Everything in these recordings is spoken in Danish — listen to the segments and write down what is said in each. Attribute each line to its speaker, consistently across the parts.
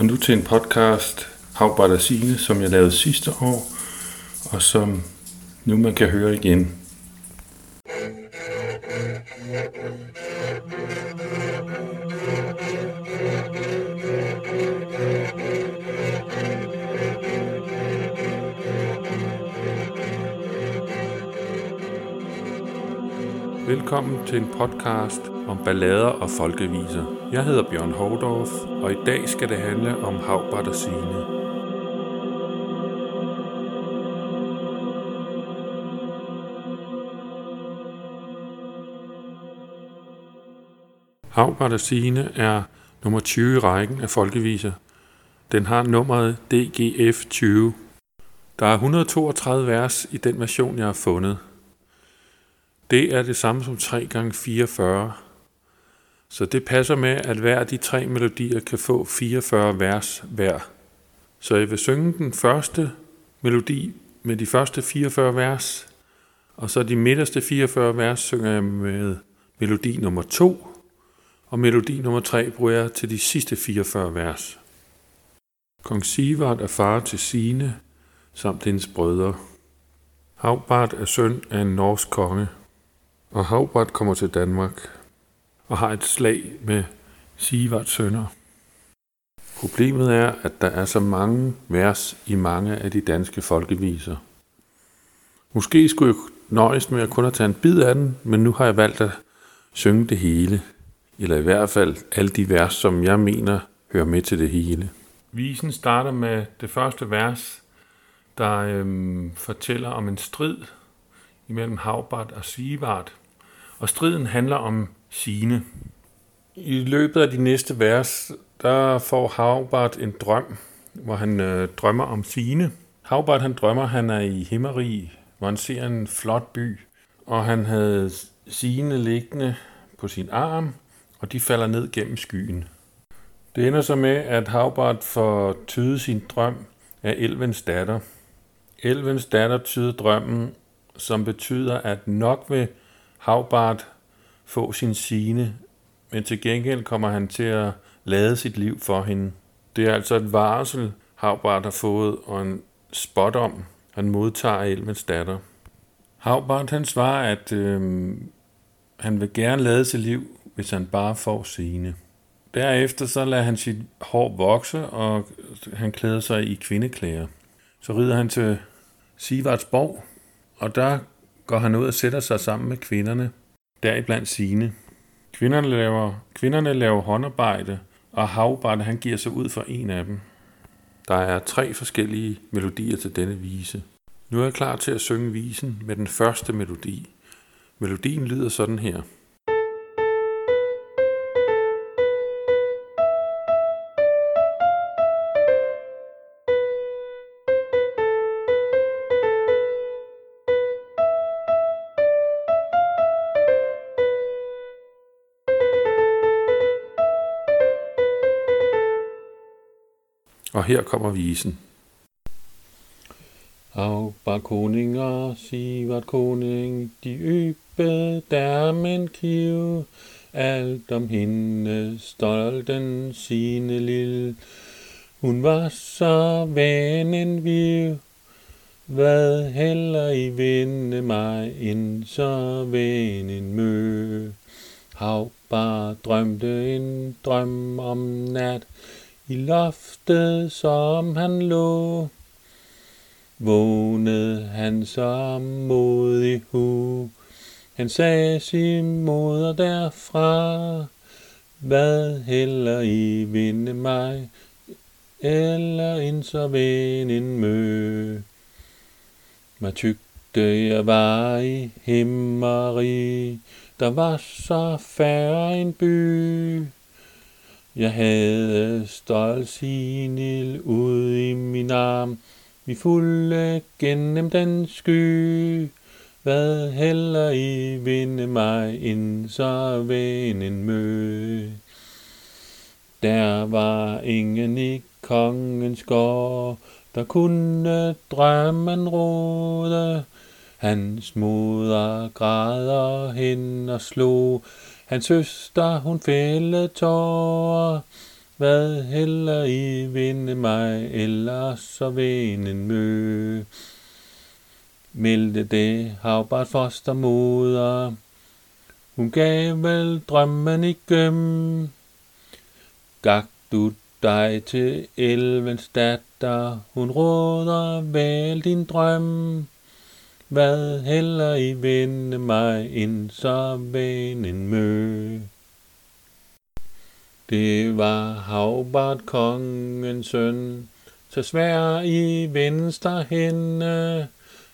Speaker 1: Og nu til en podcast, Havbart og Signe, som jeg lavede sidste år, og som nu man kan høre igen. Velkommen til en podcast om ballader og folkeviser. Jeg hedder Bjørn Hovdorf, og i dag skal det handle om Havbart og Signe. Havbart og Signe er nummer 20 i rækken af folkeviser. Den har nummeret DGF 20. Der er 132 vers i den version, jeg har fundet. Det er det samme som 3 gange 44. Så det passer med, at hver af de tre melodier kan få 44 vers hver. Så jeg vil synge den første melodi med de første 44 vers, og så de midterste 44 vers synger jeg med melodi nummer 2, og melodi nummer 3 bruger jeg til de sidste 44 vers. Kong Sivart er far til sine samt hendes brødre. Havbart er søn af en norsk konge og Havbart kommer til Danmark og har et slag med Sivarts sønner. Problemet er, at der er så mange vers i mange af de danske folkeviser. Måske skulle jeg nøjes med at kun at tage en bid af den, men nu har jeg valgt at synge det hele. Eller i hvert fald alle de vers, som jeg mener hører med til det hele. Visen starter med det første vers, der øhm, fortæller om en strid imellem Havbart og Sivart. Og striden handler om sine. I løbet af de næste vers, der får Havbart en drøm, hvor han øh, drømmer om sine. Havbart han drømmer, han er i Himmerig, hvor han ser en flot by, og han havde sine liggende på sin arm, og de falder ned gennem skyen. Det ender så med, at Havbart får tydet sin drøm af elvens datter. Elvens datter tyder drømmen, som betyder, at nok vil Havbart få sin sine, men til gengæld kommer han til at lade sit liv for hende. Det er altså et varsel, Havbart har fået, og en spot om, han modtager Elmens datter. Havbart han svarer, at øh, han vil gerne lade sit liv, hvis han bare får sine. Derefter så lader han sit hår vokse, og han klæder sig i kvindeklæder. Så rider han til Sivarts borg, og der går han ud og sætter sig sammen med kvinderne, deriblandt sine. Kvinderne laver, kvinderne laver håndarbejde, og Havbart han giver sig ud for en af dem. Der er tre forskellige melodier til denne vise. Nu er jeg klar til at synge visen med den første melodi. Melodien lyder sådan her. Og her kommer visen. Afbar koninger, Sivart koning, de yppe der men kiv, alt om hende stolten sine lille. Hun var så vanen viv, hvad heller i vinde mig end så vanen mø. Havbar drømte en drøm om nat, i loftet, som han lå. Vågnede han som modig hu. Han sagde sin moder derfra, hvad heller I vinde mig, eller en så ven en mø. Mig tygte jeg var i himmeri, der var så færre en by. Jeg havde stoltsinil ud i min arm, vi fulde gennem den sky. Hvad heller I vinde mig ind så venen mø. Der var ingen i kongens gård, der kunne drømmen råde. Hans moder græder hen og slog Hans søster, hun fældede tårer,
Speaker 2: hvad heller I vinde mig, eller så vinden mø. Meldte det havbart fostermoder, hun gav vel drømmen i gøm. Gak du dig til elvens datter, hun råder vel din drøm. Hvad heller I vinde mig, ind så venen mø. Det var Havbart kongens søn, så svær i venstre hende,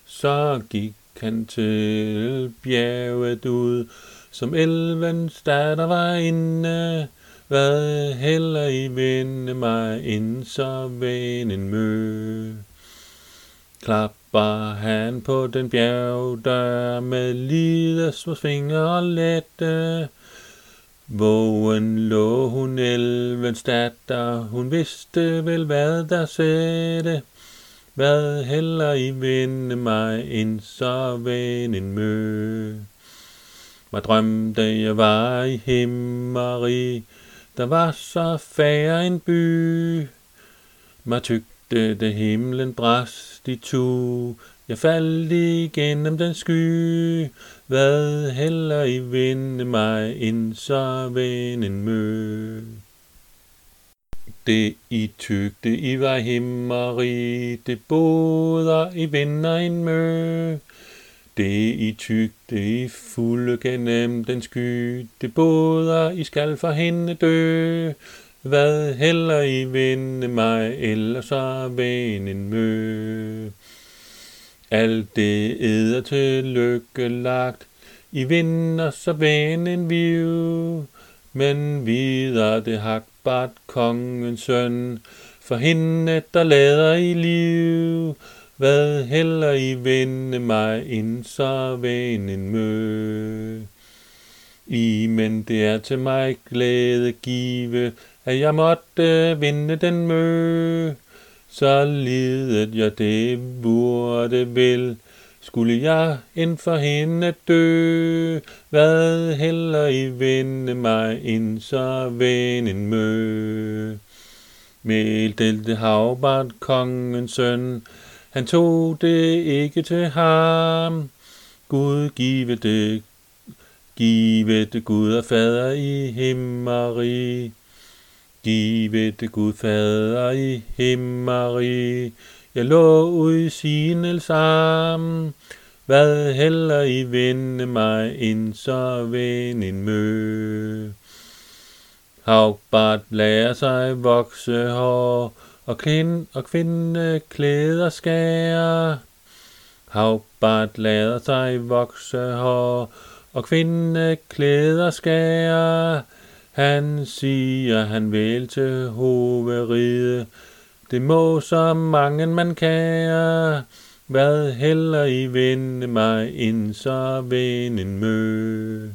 Speaker 2: så gik han til bjerget ud, som elvens datter var inde. Hvad heller I vende mig ind, så venen mø. Var han på den bjergdør med lide små fingre lette, Vågen lå hun elvens datter, hun vidste vel hvad der sætte. Hvad heller I vinde mig end så venen mø. Hvad drømte jeg var i himmeri, der var så færre en by. Mig tyk da himlen brast i tu, jeg faldt igennem den sky, hvad heller I vinde mig ind, så venden mø. Det I tygte I var himmeri, det boder I vinder en mø. Det I tygte I fulde gennem den sky, det boder I skal for hende dø. Hvad heller I vinde mig, eller så venden mø. Alt det æder til lykke lagt, i vinder så vanen viv. Men videre det hakbart kongens søn, for hende der lader i liv. Hvad heller I vinde mig ind, så vanen mø. I men det er til mig glæde give, at jeg måtte vinde den mø så lidet jeg det burde vil, Skulle jeg ind for hende dø, hvad heller I vinde mig ind, så venden mø. Meldte havbart kongens søn, han tog det ikke til ham. Gud give det, give det Gud og fader i himmeri. Give det Gud fader i himmeri, jeg lå ud i sine sammen. Hvad heller I vinde mig ind, så vind en mø. Havbart lærer sig vokse hår, og, kvind, og kvinde klæder skærer. Havbart lader sig vokse hår, og kvinde klæder skærer. Han siger, han vil til hovedride. Det må så mange man kære. Hvad heller I vinde mig ind, så vinden mø.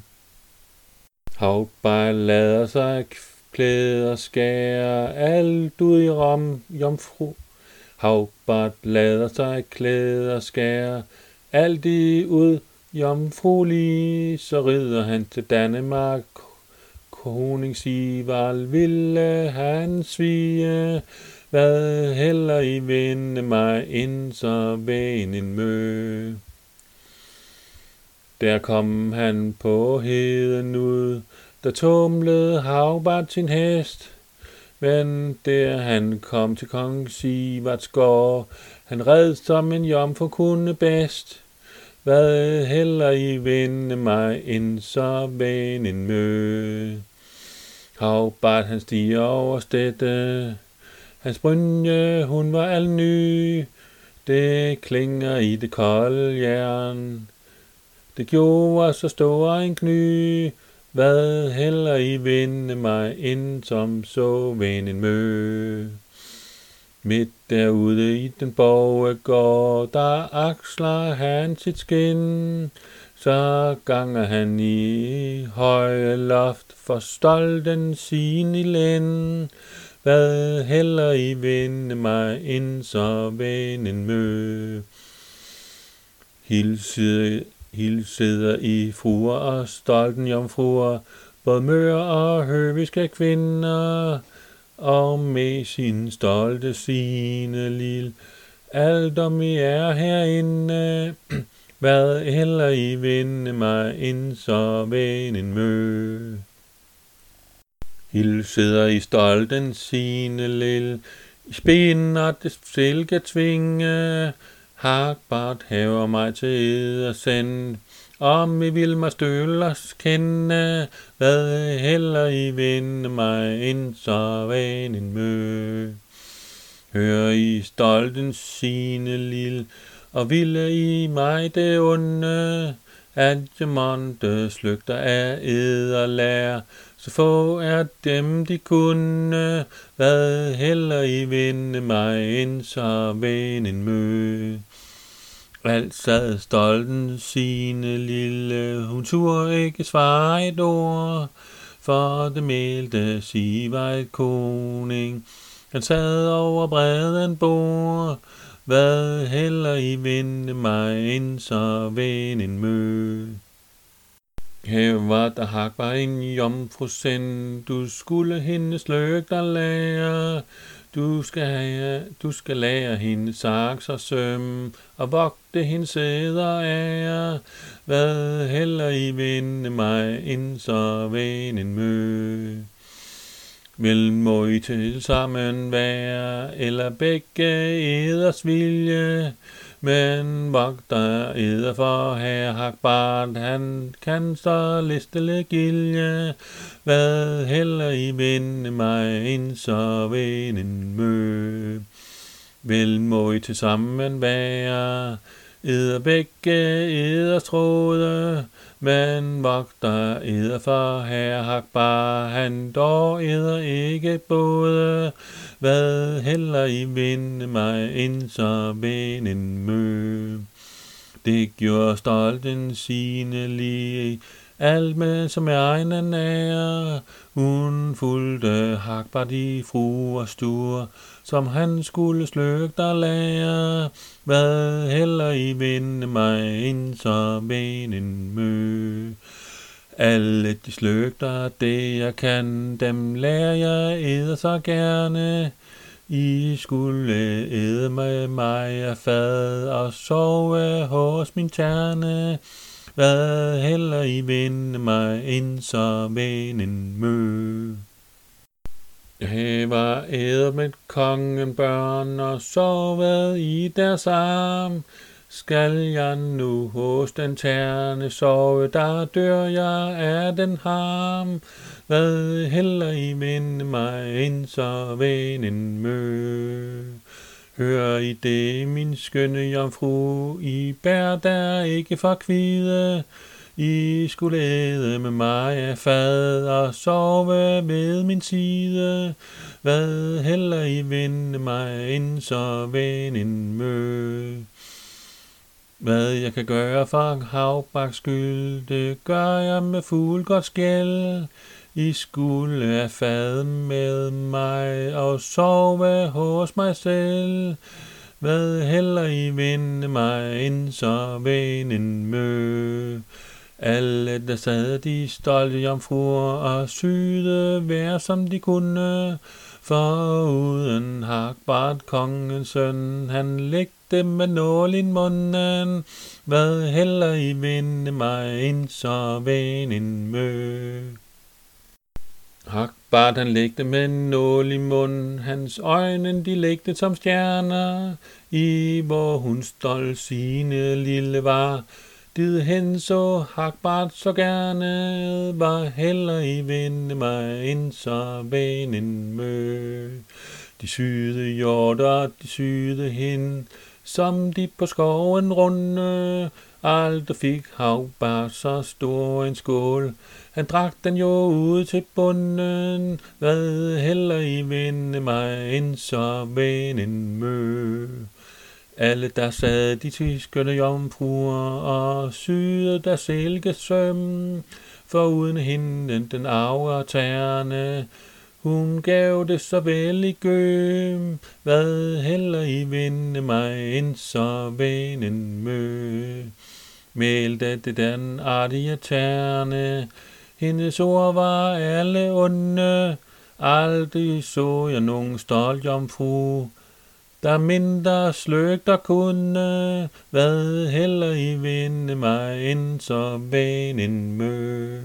Speaker 2: Havbar lader sig klæder skære alt ud i rom, jomfru. Havbart lader sig klæder skære alt i ud, jomfruelig, så rider han til Danmark Koningsival ville han svige, hvad heller I vinde mig ind, så en mø. Der kom han på heden ud, der tumlede havbart sin hest. Men der han kom til kong Sivarts gård, han red som en jomfru kunne bedst. Hvad heller I vinde mig ind, så en mø. Havbart han stiger over stedte. Hans brynje, hun var al ny. Det klinger i det kolde jern. Det gjorde så stor en kny. Hvad heller I vinde mig ind, som så ven en mø. Midt derude i den borgegård, der aksler han sit skin. Så ganger han i høje loft for stolten sin i lænd. Hvad heller I vinde mig ind, så venden mø. Hilsede, hilseder I fruer og stolten jomfruer, både mør og høviske kvinder. og med sin stolte sine lille alt om I er herinde, hvad heller I vinde mig ind så en mø. Hild sidder i stolten sine lille, i spænden og det silke tvinge, Hakbart haver mig til at sende, om I vil mig stølers kende, hvad heller I vinde mig ind så en mø. Hør i stolten sine lille, og ville i mig det onde, at jeg måtte slygter af lær, så få er dem de kunne, hvad heller i vinde mig ind så en mø. Alt sad stolten sine lille, hun turde ikke svare et ord, for det meldte sig var et koning, han sad over bredden bord, hvad heller I vinde mig ind så ved en mø. Her var der hak var en jomfru send, du skulle hendes lygter lære. Du skal, have, du skal lære hende saks og søm, og vogte hendes sæder af. Hvad heller I vinde mig ind så ved en mø. Vil må I til sammen være, eller begge eders vilje, men vogter eder for her hakbart, han kan så listele gilje, hvad heller I vinde mig ind så ved en mø. Vel må I til sammen være, eder begge eders tråde, men vogter eder for her hakbar, han dog eder ikke både, hvad heller I vinde mig ind så en mø. Det gjorde stolten sine lige, alt med som egen ære. Hun fulgte hakbar de fruer stuer, som han skulle sløgte lære. Hvad heller I vinde mig ind som en mø. Alle de sløgter, det jeg kan, dem lærer jeg æder så gerne. I skulle æde med mig af fad og sove hos min terne. Hvad heller I vinde mig ind som en mø. Jeg var æder med kongen børn og sovet i deres arm. Skal jeg nu hos den terne sove, der dør jeg af den harm. Hvad heller I vinde mig ind så en mø. Hør I det, min skønne jomfru, I bær der ikke for kvide. I skulle æde med mig af fad og sove ved min side. Hvad heller I vinde mig ind så en mø. Hvad jeg kan gøre for havbaks skyld, det gør jeg med fuld godt skæld. I skulle af fad med mig og sove hos mig selv. Hvad heller I vinde mig ind så en mø. Alle, der sad de stolte jomfruer og syede hver som de kunne, for uden hakbart kongens søn, han lægte med nål i munden, hvad heller i vinde mig ind så en mø. Hakbart han lægte med nål i munden, hans øjne de lægte som stjerner, i hvor hun stolt sine lille var, Did hen så hakbart så gerne, var heller i vinde mig ind så en mø. De syde jorder, de syde hen, som de på skoven runde, aldrig fik havbart så stor en skål. Han drak den jo ud til bunden, hvad heller i vinde mig ind så en mø. Alle der sad de tyskerne jomfruer og syede der silkesøm, for uden hende den arver tærne. Hun gav det så vel i gøm, hvad heller i vinde mig en så venen mø. Meldte det den artige tærne, hendes ord var alle onde, Aldrig så jeg nogen stolt jomfru, der mindre sløg der kunne, hvad heller i vinde mig end så en mø.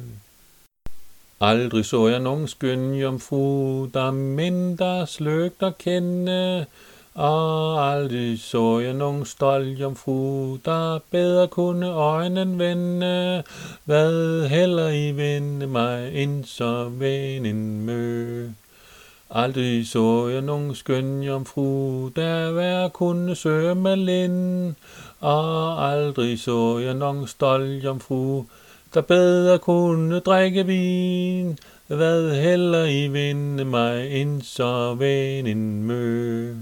Speaker 2: Aldrig så jeg nogen skøn jomfru, der mindre sløg der kende, og aldrig så jeg nogen stolt jomfru, der bedre kunne øjnen vende, hvad heller i vinde mig ind så en mø. Aldrig så jeg nogen skøn jomfru, der vær kunne søge med lind, og aldrig så jeg nogen stolt jomfru, der bedre kunne drikke vin, hvad heller i vinde mig ind så en mø.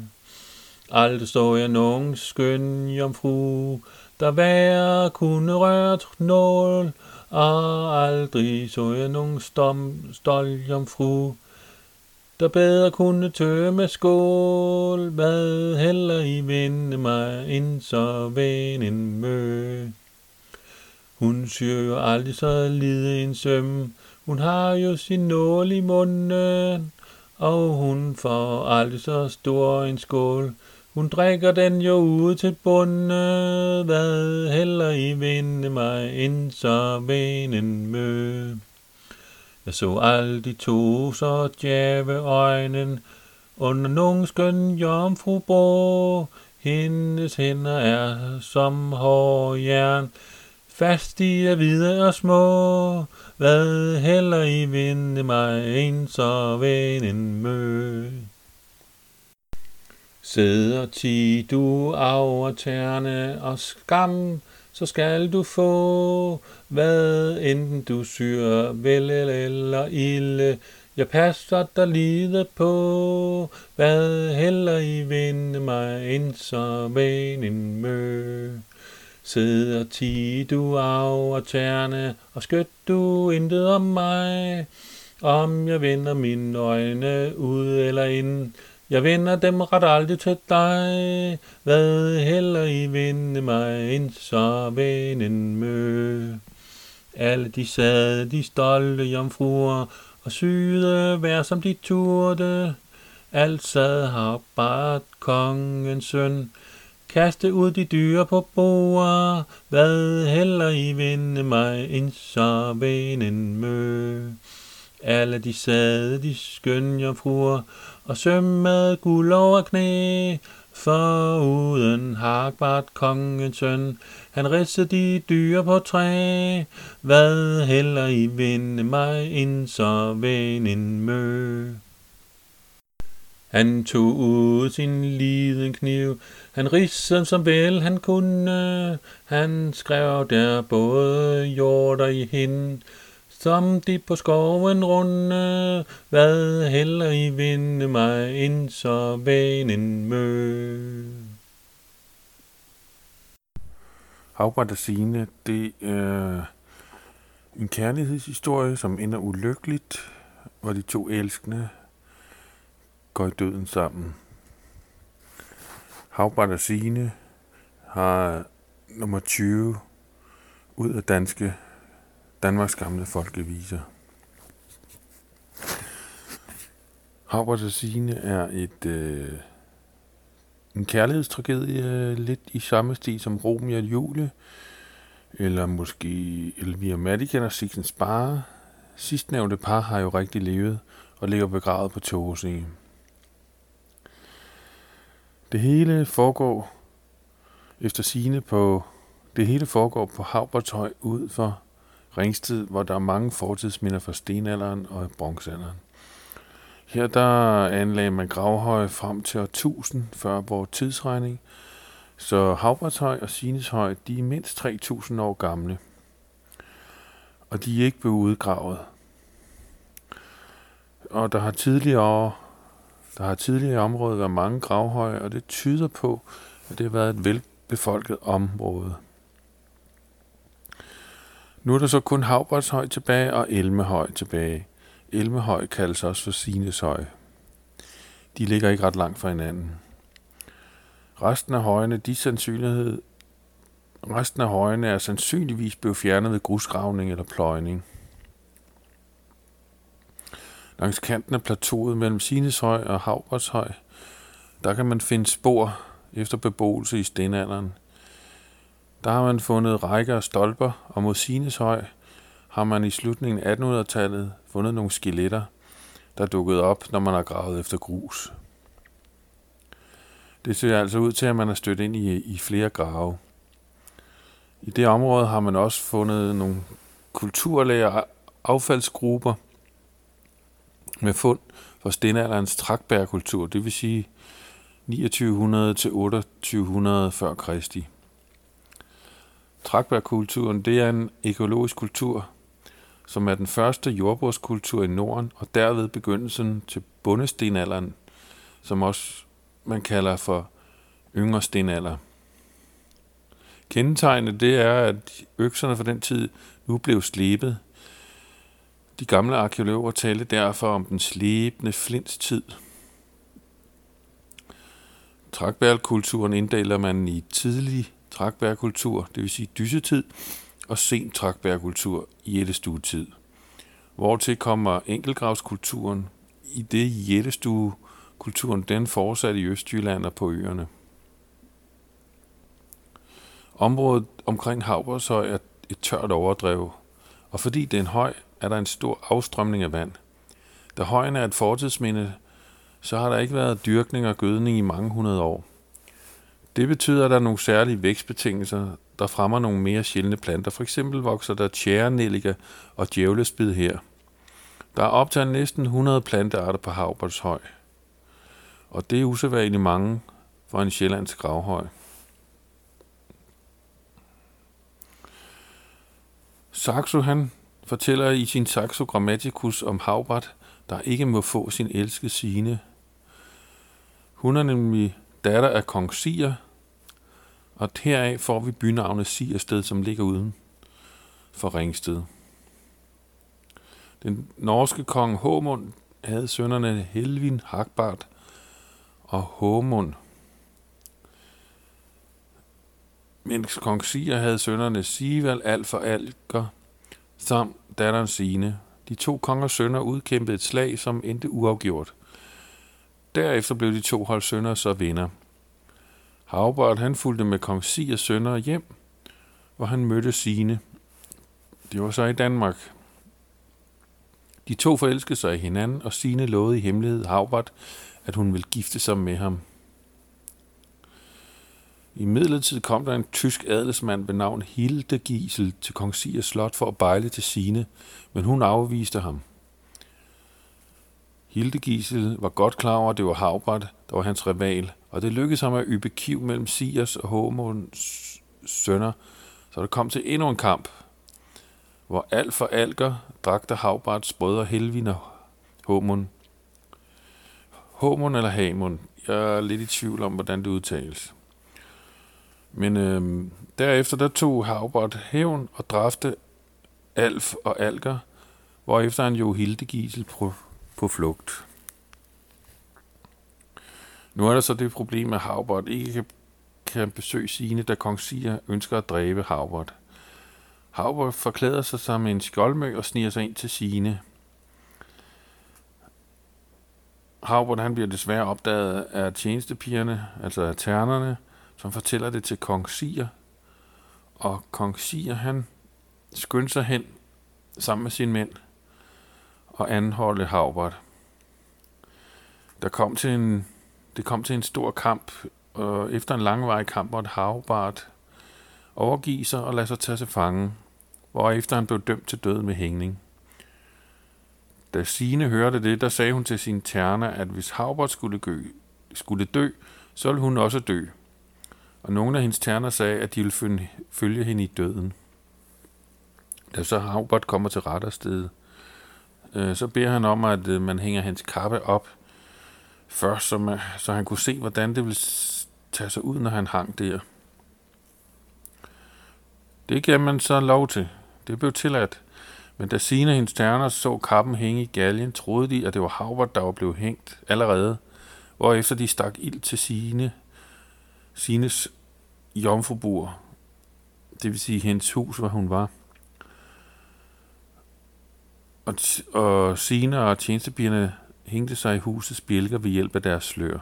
Speaker 2: Aldrig så jeg nogen skøn jomfru, der vær kunne rørt nål, og aldrig så jeg nogen stom, stolt jomfru, der bedre kunne tømme skål, hvad heller i vinde mig ind så en mø. Hun syr jo aldrig så lide en søm, hun har jo sin nål i munden, og hun får aldrig så stor en skål, hun drikker den jo ud til bunden, hvad heller i vinde mig ind så en mø. Jeg så aldrig to så djæve øjnen under nogen skøn jomfru bro. Hendes hænder er som hårjern, fast de er hvide og små. Hvad heller i vinde mig en så en mø. Sæder ti du af og skam, så skal du få, hvad enten du syr vel eller ille. Jeg passer dig lide på, hvad heller i vinde mig ind som en mø. Sidder ti du af og tærne, og skøt du intet om mig, om jeg vender mine øjne ud eller ind, jeg vender dem ret aldrig til dig, hvad heller I vinde mig ind så vennen mø. Alle de sad, de stolte jomfruer, og syde hver som de turde. Alt sad har bare kongens søn, kaste ud de dyre på boer, hvad heller I vinde mig ind så vennen mø. Alle de sad, de skønne jomfruer, og sømmede guld over knæ, for uden hakbart kongens søn, han ridsede de dyr på træ, hvad heller i vinde mig ind så en mø. Han tog ud sin liden kniv, han ridsede som vel han kunne, han skrev der både jord og i hende, som de på skoven runde, hvad heller i vinde mig ind så en mø.
Speaker 1: Havbart og Signe, det er en kærlighedshistorie, som ender ulykkeligt, hvor de to elskende går i døden sammen. Havbart og Signe har nummer 20 ud af danske Danmarks gamle folkeviser. Havbert og Signe er et, øh, en kærlighedstragedie, øh, lidt i samme stil som Romeo og Julie, eller måske Elvira Madigan og Sixten Spare. Sidstnævnte par har jo rigtig levet og ligger begravet på Togesee. Det hele foregår efter sine på det hele foregår på Havbertøj ud for Ringsted, hvor der er mange fortidsminder fra stenalderen og bronzealderen. Her der anlagde man gravhøje frem til år 1000 før vores tidsregning, så Havbrætshøj og Sineshøj de er mindst 3000 år gamle. Og de er ikke blevet udgravet. Og der har tidligere der har tidligere i området været mange gravhøje, og det tyder på, at det har været et velbefolket område. Nu er der så kun Havbrætshøj tilbage og Elmehøj tilbage. Elmehøj kaldes også for Sineshøj. De ligger ikke ret langt fra hinanden. Resten af højene, de sandsynlighed, resten af højene er sandsynligvis blevet fjernet ved grusgravning eller pløjning. Langs kanten af plateauet mellem Sineshøj og Havbardshøj, der kan man finde spor efter beboelse i stenalderen. Der har man fundet rækker af stolper, og mod Sineshøj har man i slutningen af 1800-tallet fundet nogle skeletter, der dukkede op, når man har gravet efter grus. Det ser altså ud til, at man er stødt ind i, i flere grave. I det område har man også fundet nogle kulturlæger affaldsgrupper med fund fra stenalderens trakbærkultur, det vil sige 2900 til 2800 før Kristi. Trakbergkulturen det er en økologisk kultur, som er den første jordbrugskultur i Norden, og derved begyndelsen til bundestenalderen, som også man kalder for yngre stenalder. Kendetegnet det er, at økserne fra den tid nu blev slebet. De gamle arkeologer talte derfor om den slebende flintstid. Trækbærkulturen inddeler man i tidlig trækbærkultur, det vil sige dysetid, og sen trækbærkultur i jættestuetid. Hvortil kommer enkelgravskulturen, i det jættestuekulturen den fortsatte i Østjylland og på øerne. Området omkring Havbershøj er et tørt overdrev, og fordi det er en høj, er der en stor afstrømning af vand. Da højen er et fortidsminde, så har der ikke været dyrkning og gødning i mange hundrede år. Det betyder, at der er nogle særlige vækstbetingelser, der fremmer nogle mere sjældne planter. For eksempel vokser der tjærenellika og djævlespid her. Der er optaget næsten 100 plantearter på Havbertshøj. Og det er usædvanligt mange for en sjællandsk gravhøj. Saxo han fortæller i sin Saxo Grammaticus om Havbart, der ikke må få sin elskede sine. Hun er nemlig datter af kong Sier, og heraf får vi bynavnet Siersted, som ligger uden for Ringsted. Den norske kong Håmund havde sønnerne Helvin, Hagbart og Håmund. Mens kong Sier havde sønnerne Sival, Alf og Alger, samt datteren Sine. De to kongers sønner udkæmpede et slag, som endte uafgjort. Derefter blev de to hold sønner så venner – Havbart han fulgte med kong Siers sønner hjem, hvor han mødte sine. Det var så i Danmark. De to forelskede sig i hinanden, og Sine lovede i hemmelighed Havbart, at hun ville gifte sig med ham. I midlertid kom der en tysk adelsmand ved navn Hilde Gisel til kong Sigers slot for at bejle til Sine, men hun afviste ham. Hilde Gisel var godt klar over, at det var Havbart, der var hans rival, og det lykkedes ham at ybe kiv mellem Sias og Håmunds sønner, så det kom til endnu en kamp, hvor alt for Alger dragte Havbarts brødre Helvin og Håmund. Håmund eller Hamund, jeg er lidt i tvivl om, hvordan det udtales. Men øh, derefter der tog Havbart hævn og dræfte Alf og Alger, hvorefter han jo Hildegisel på, på flugt. Nu er der så det problem, at Havbert ikke kan, kan besøge sine, da kong Sia ønsker at dræbe Havbert. Havbert forklæder sig som en skjoldmø og sniger sig ind til sine. Havbert han bliver desværre opdaget af tjenestepigerne, altså af ternerne, som fortæller det til kong Sier. Og kong Sier, han skynder sig hen sammen med sine mænd og anholde Havbert. Der kom til en det kom til en stor kamp, og efter en langvarig kamp måtte Havbart overgive sig og lade sig tage til fange, efter han blev dømt til død med hængning. Da Sine hørte det, der sagde hun til sin terner, at hvis Havbart skulle, gø, skulle dø, så ville hun også dø. Og nogle af hendes terner sagde, at de ville følge hende i døden. Da så Havbart kommer til rettersted, øh, så beder han om, at øh, man hænger hans kappe op først, så, man, så han kunne se, hvordan det ville tage sig ud, når han hang der. Det gav man så lov til. Det blev tilladt. Men da Sine og hendes terner så kappen hænge i galgen, troede de, at det var Havbert, der var blevet hængt allerede, hvorefter de stak ild til Sine, Sines jomfrubur, det vil sige hendes hus, hvor hun var og, og Sina og tjenestepigerne hængte sig i husets bjælker ved hjælp af deres slør.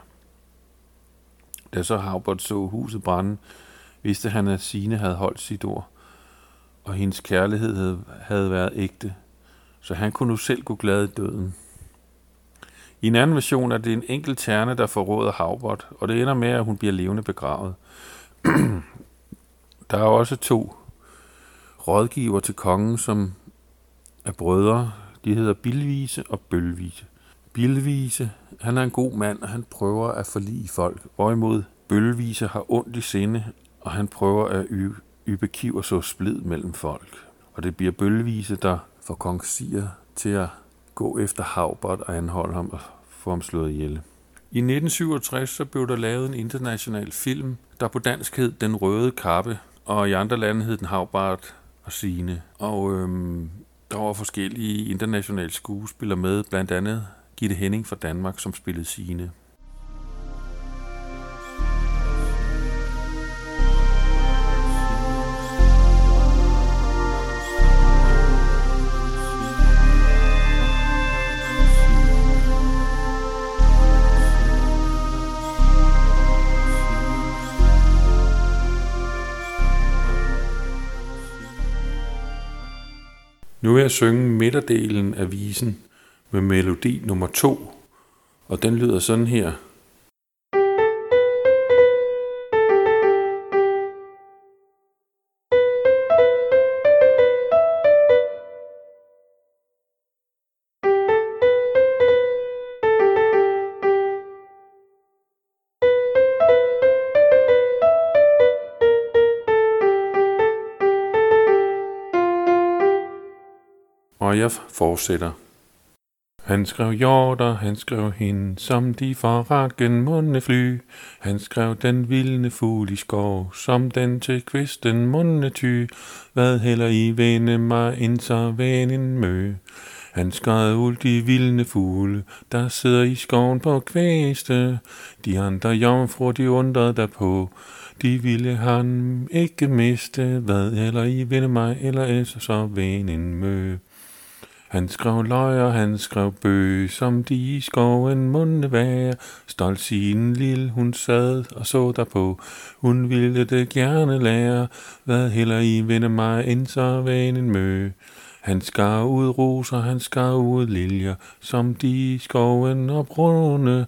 Speaker 1: Da så Havbert så huset brænde, vidste han, at Sine havde holdt sit ord, og hendes kærlighed havde, havde været ægte, så han kunne nu selv gå glad i døden. I en anden version er det en enkelt terne, der forråder Havbert, og det ender med, at hun bliver levende begravet. der er også to rådgiver til kongen, som er brødre. De hedder Bilvise og Bølvise. Bilvise, han er en god mand, og han prøver at forlige folk, hvorimod Bølvise har ondt i sinde, og han prøver at ybe kiv og så splid mellem folk. Og det bliver Bølvise, der får kong Sier til at gå efter Havbert og anholde ham og få ham slået ihjel. I 1967 så blev der lavet en international film, der på dansk hed Den Røde Kappe, og i andre lande hed den Havbart og Sine. Og øhm, der var forskellige internationale skuespillere med, blandt andet Gitte Henning fra Danmark, som spillede Sine. Med at synge midterdelen af visen med melodi nummer 2, og den lyder sådan her. Og jeg fortsætter. Han skrev jorder, han skrev hende, som de rakken munde fly. Han skrev den vilde fugl i skov, som den til kvisten munde ty. Hvad heller I vende mig ind så venin mø. Han skrev ud de vilde fugle, der sidder i skoven på kvæste. De andre jomfru, de undrede derpå. De ville han ikke miste, hvad heller I vende mig, eller så venin mø. Han skrev løjer, han skrev bøg, som de i skoven munde være. Stolt sin lille, hun sad og så derpå. Hun ville det gerne lære, hvad heller I vende mig end så vanen mø. Han skar ud roser, han skar ud liljer, som de i skoven og brune.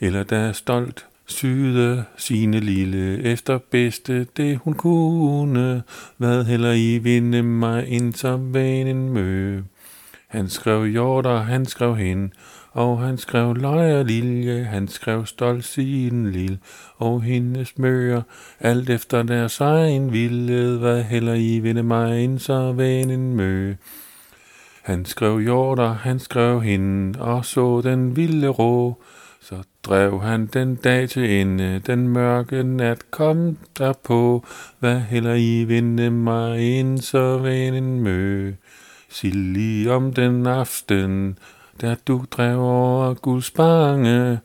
Speaker 1: Eller der stolt syde sine lille efter bedste det hun kunne. Hvad heller I vinde mig end så vanen mø. Han skrev hjorter, han skrev hende, og han skrev løg og lilje, han skrev stolt sin lille, og hendes møger, alt efter deres egen vilje, hvad heller I vinde mig ind, så vanen mø. Han skrev hjorter, han skrev hende, og så den vilde rå, så drev han den dag til ende, den mørke nat kom derpå, hvad heller I vinde mig ind, så vanen mø. Silly om den aften, da du drev over Guds bange.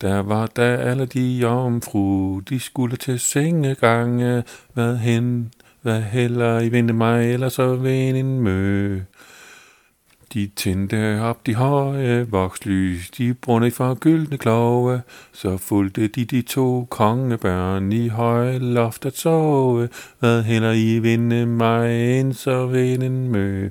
Speaker 1: Der var da alle de jomfru, de skulle til sengegange. Hvad hen, hvad heller i vinde mig, eller så vinde en mø. De tændte op de høje vokslys, de brunde fra gyldne klove, så fulgte de de to kongebørn i høje loft at sove, hvad heller I vinde mig end så vinden mø.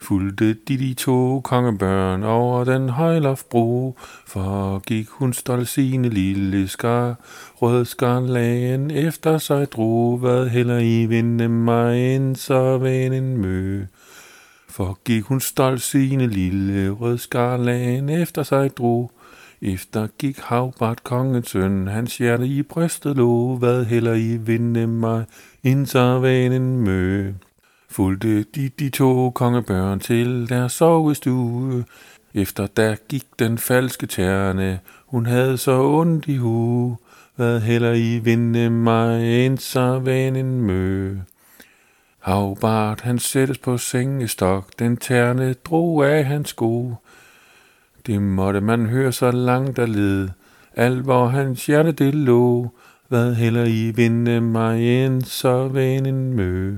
Speaker 1: Fulgte de de to kongebørn over den højloftbro, for gik hun stolt sine lille skar, rød skarlagen efter sig drog, hvad heller I vinde mig end så vinden mø. For gik hun stolt sine lille rød skarlagen efter sig drog, efter gik Havbart kongens søn, hans hjerte i brystet lå, hvad heller I vinde mig, ind mø. Fulgte de de to kongebørn til deres sovestue, efter der gik den falske terne, hun havde så ondt i hu, hvad heller I vinde mig, ind mø. Havbart, han sættes på sengestok, den terne drog af hans sko. Det måtte man høre så langt der led, alt hvor hans hjerte det lå, hvad heller I vinde mig ind, så vanen mø.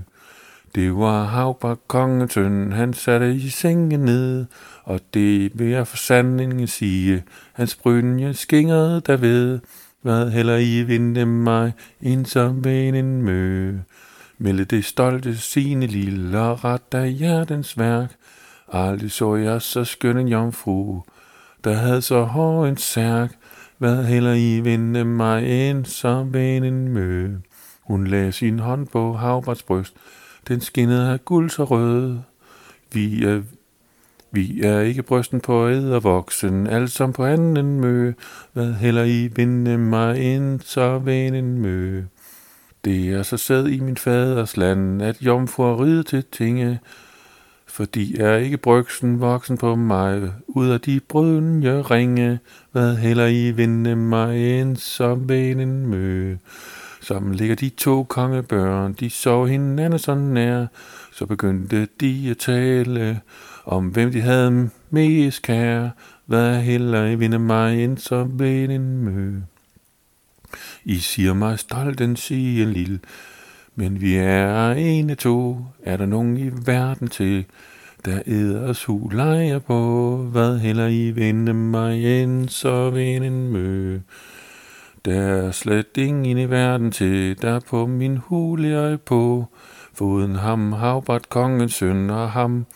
Speaker 1: Det var Havbart kongens søn, han satte i sengen ned, og det vil jeg for sandningen sige, hans brynje skingrede derved, hvad heller I vinde mig, ind ven en mø. Melde det stolte sine lille og ret af hjertens værk, aldrig så jeg så skøn en jomfru, der havde så hård en særk, hvad heller I vinde mig ind som en mø. Hun lagde sin hånd på Havbarts bryst, den skinnede af guld så rød. Vi er, vi er ikke brysten på voksen, alt som på anden mø. Hvad heller I vinde mig ind, så venen mø. Det er så sæd i min faders land, at jomfru ride til tinge, fordi er ikke brygsen voksen på mig, ud af de brønje ringe, hvad heller I vinde mig ind, så venen mø. Som ligger de to kongebørn, de sov hinanden så nær, så begyndte de at tale om hvem de havde mest kær, hvad heller I vinde mig ind, så en mø. I siger mig stolt en lille, men vi er ene to, er der nogen i verden til, der æder sulejer på, hvad heller I vinde mig ind, så en mø. Der er slet ingen i verden til, der på min hule på. Foden ham havbart kongens søn, og ham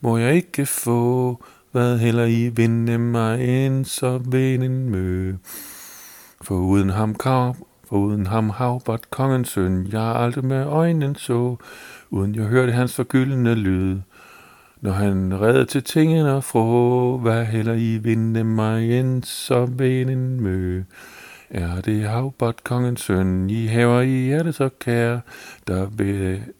Speaker 1: må jeg ikke få. Hvad heller I vinde mig ind, så en mø. Foruden ham for uden ham havbart kongens søn, jeg aldrig med øjnen så, uden jeg hørte hans forgyldende lyd. Når han redde til tingene og frå, hvad heller I vinde mig end så en mø. Er det havbot kongens søn, I haver i er så kær, der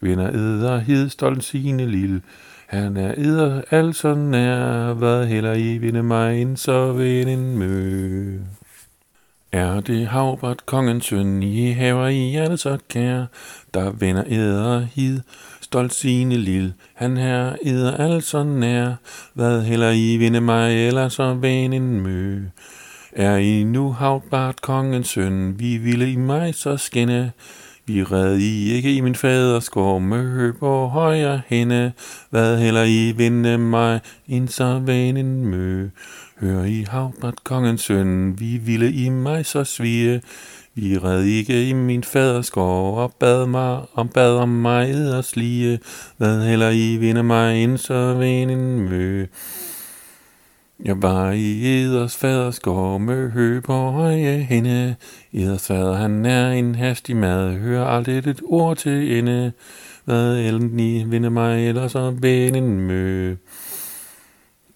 Speaker 1: vinder æder hidstolden sine lille. Han er æder altså nær, hvad heller I vinde mig end så vind en mø. Er det Havbert, kongens søn, I haver i hjertet så kær, der vender æder hid, stolt sine lille. Han her æder altså nær, hvad heller I vinde mig, eller så vind en mø. Er I nu Havbert, kongens søn, vi ville i mig så skinne. Vi red I ikke i min faders gård mø på højre hende. Hvad heller I vinde mig, ind så en mø. Hør I havbart kongens søn, vi ville i mig så svige. Vi red ikke i min faders gård og bad mig om bad om mig og slige. Hvad heller I vinde mig, ind så vanen mø. Jeg var i Eders faders gård med hø på høje hende. Eders fader, han er en hastig mad, hører aldrig et ord til ende. Hvad ellen i vinde mig, eller så vennen mø.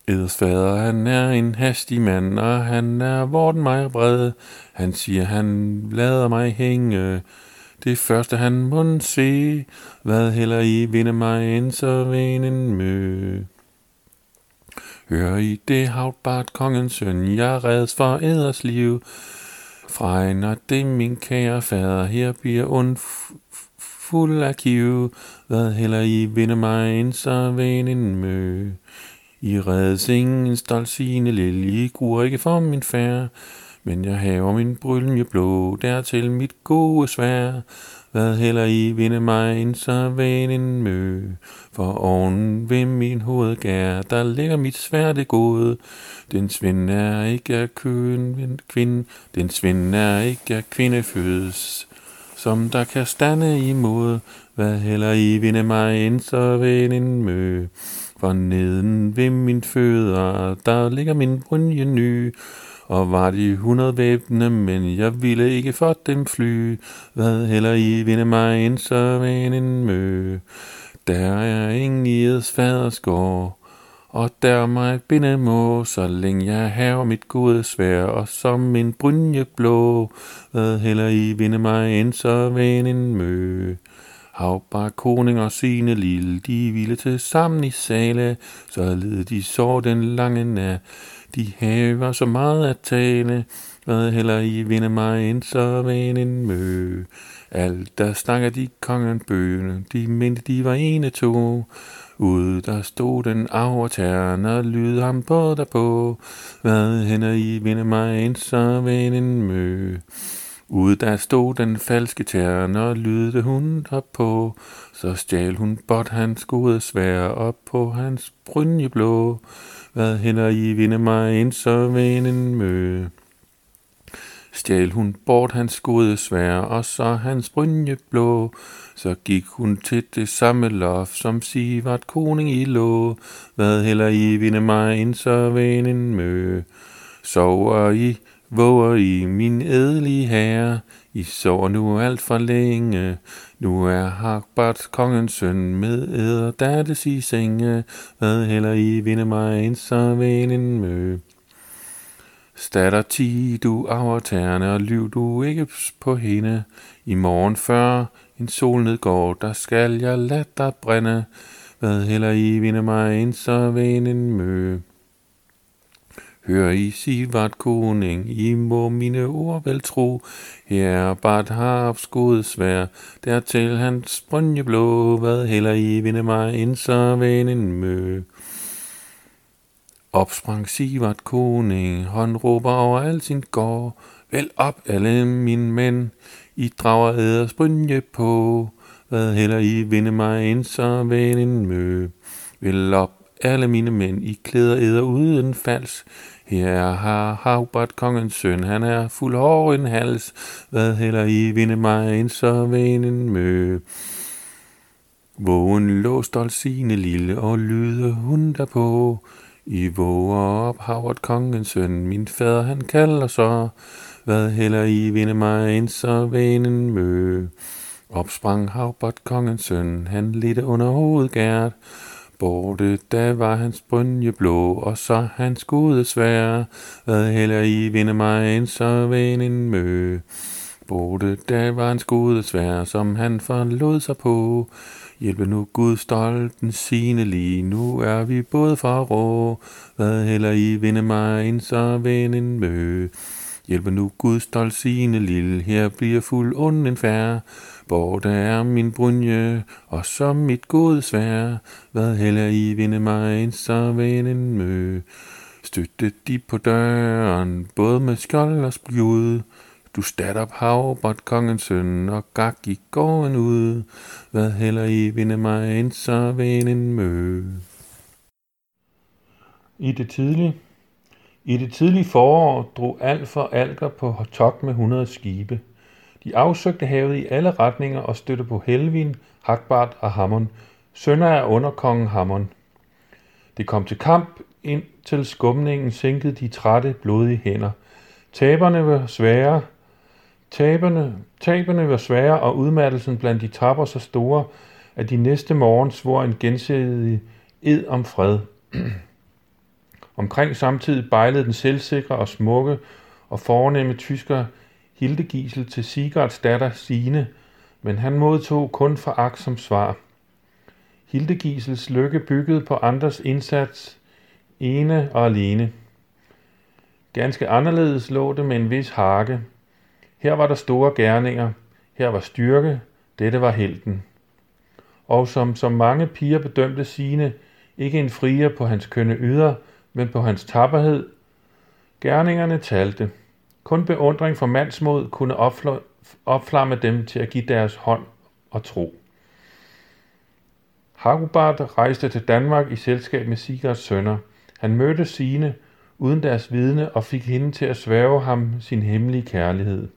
Speaker 1: Eders fader, han er en hastig mand, og han er vorten mig bred. Han siger, han lader mig hænge. Det første han må se, hvad heller I vinde mig, end så vennen mø. Hør i det havbart kongens søn, jeg reds for eders liv. Fra det min kære fader, her bliver und fuld af kiv. Hvad heller I vinde mig end så en mø. I reddes ingen stolt sine lille, I gruer ikke for min færd. Men jeg haver min brylje blå, dertil mit gode svær. Hvad heller I vinde mig ind, så en mø. For oven ved min hovedgær, der ligger mit svær det gode. Den svind er ikke af køen, kvinde, den svind er ikke af kvindefødes. Som der kan stande imod, hvad heller I vinde mig ind, så en mø. For neden ved min fødder, der ligger min brynje ny, og var de hundrede væbne, men jeg ville ikke for dem fly. Hvad heller I vinde mig ind, så en mø. Der er ingen i eds faders gård, og der mig binde må, så længe jeg haver mit gode svær, og som min brynje blå. Hvad heller I vinde mig ind, så en mø. Havbar koning og sine lille, de ville til sammen i sale, så led de så den lange nær. De haver så meget at tale, hvad heller I vinde mig ind, så en mø. Alt der snakker de kongen bøne, de mente de var ene to. Ude der stod den avertern og lyd ham på derpå. Hvad hænder I vinde mig ind, så en mø. Ude der stod den falske tern, og lydte hun på. Så stjal hun bot hans gode svær op på hans brynjeblå. Hvad hænder I vinde mig ind, så venen mø. Stjal hun bort hans gode svær, og så hans brynjeblå. Så gik hun til det samme lov, som Sivart koning i lå. Hvad heller I vinde mig ind, så venen mø. Sover I Våger I, min ædelige herre, I sover nu alt for længe. Nu er Hagbart kongens søn med æder dattes i senge. Hvad heller I vinde mig en så venen mø. Statter ti, du avertærne, og lyv du ikke på hende. I morgen før en sol nedgår, der skal jeg lade dig brænde. Hvad heller I vinde mig en så venen mø. Hør I Sivart koning, I må mine ord vel tro. Her er Bart Harps gode svær, dertil hans brønje blå. Hvad heller I vinde mig ind så venen mø. Opsprang Sivart koning, hånd råber over al sin gård. Vel op alle mine mænd, I drager æders brynje på. Hvad heller I vinde mig ind så venen mø. Vel op alle mine mænd, I klæder æder uden fals. Her har Haubert kongens søn, han er fuld hår en hals. Hvad heller I vinde mig en så venen mø. Vågen lå stolt sine lille, og lyde hun derpå. I våger op, Havert kongens søn, min fader han kalder så. Hvad heller I vinde mig en så venen mø. Opsprang Havbert kongens søn, han lidt under hovedet gært. Borte, da var hans brynje blå, og så hans gode svær. Hvad heller I vinde mig en så en mø. Borte, da var hans gode svær, som han forlod sig på. Hjælpe nu Gud stolten sine lige, nu er vi både for rå. Hvad heller I vinde mig en så en mø. Hjælpe nu Gud stolt sine lille, her bliver fuld ond en færre. Borte er min brunje, og som mit gode svær, hvad heller I vinde mig en så venden mø. Støtte de på døren, både med skjold og spjud. Du stat op havbot kongens søn, og gak i gården ud. Hvad heller I vinde mig en så venden mø.
Speaker 2: I det tidlige i det tidlige forår drog Alf og Alger på togt med 100 skibe. De afsøgte havet i alle retninger og støtte på Helvin, Hakbart og Hammon, sønner af underkongen Hammon. Det kom til kamp, indtil skumningen sænkede de trætte, blodige hænder. Taberne var svære, taberne, taberne var svære, og udmattelsen blandt de tapper så store, at de næste morgen svor en gensidig ed om fred. Omkring samtidig bejlede den selvsikre og smukke og fornemme tysker Hildegisel til Sigards datter Sine, men han modtog kun foragt som svar. Hildegisels lykke byggede på andres indsats, ene og alene. Ganske anderledes lå det med en vis hake. Her var der store gerninger, her var styrke, dette var helten. Og som så mange piger bedømte sine, ikke en frier på hans kønne yder, men på hans tapperhed. Gerningerne talte. Kun beundring for mandsmod kunne opflamme dem til at give deres hånd og tro. Hagubart rejste til Danmark i selskab med Sigards sønner. Han mødte sine uden deres vidne og fik hende til at sværge ham sin hemmelige kærlighed.